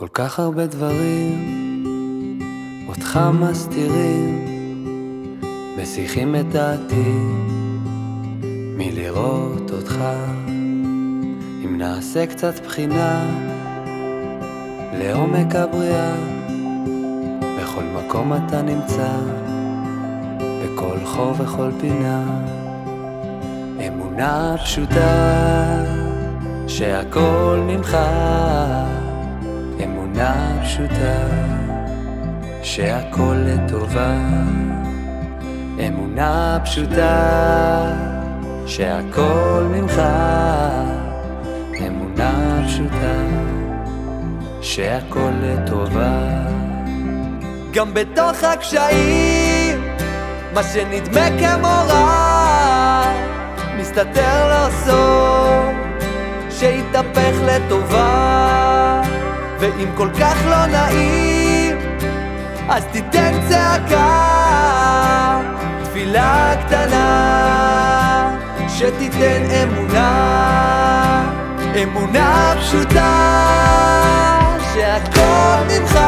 כל כך הרבה דברים אותך מסתירים, מסיחים את דעתי מלראות אותך. אם נעשה קצת בחינה לעומק הבריאה, בכל מקום אתה נמצא, בכל חור וכל פינה. אמונה פשוטה שהכל ממך אמונה פשוטה שהכל לטובה. אמונה פשוטה שהכל ממך. אמונה פשוטה שהכל לטובה. גם בתוך הקשיים מה שנדמה כמו רע מסתתר לו סוף שהתהפך לטובה ואם כל כך לא נעים, אז תיתן צעקה, תפילה קטנה, שתיתן אמונה, אמונה פשוטה, שהכל ממך,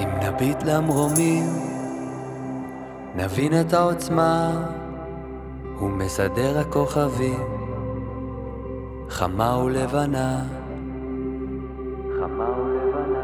אם נביט למרומים, נבין את העוצמה ומסדר הכוכבים, חמה ולבנה. חמה ולבנה.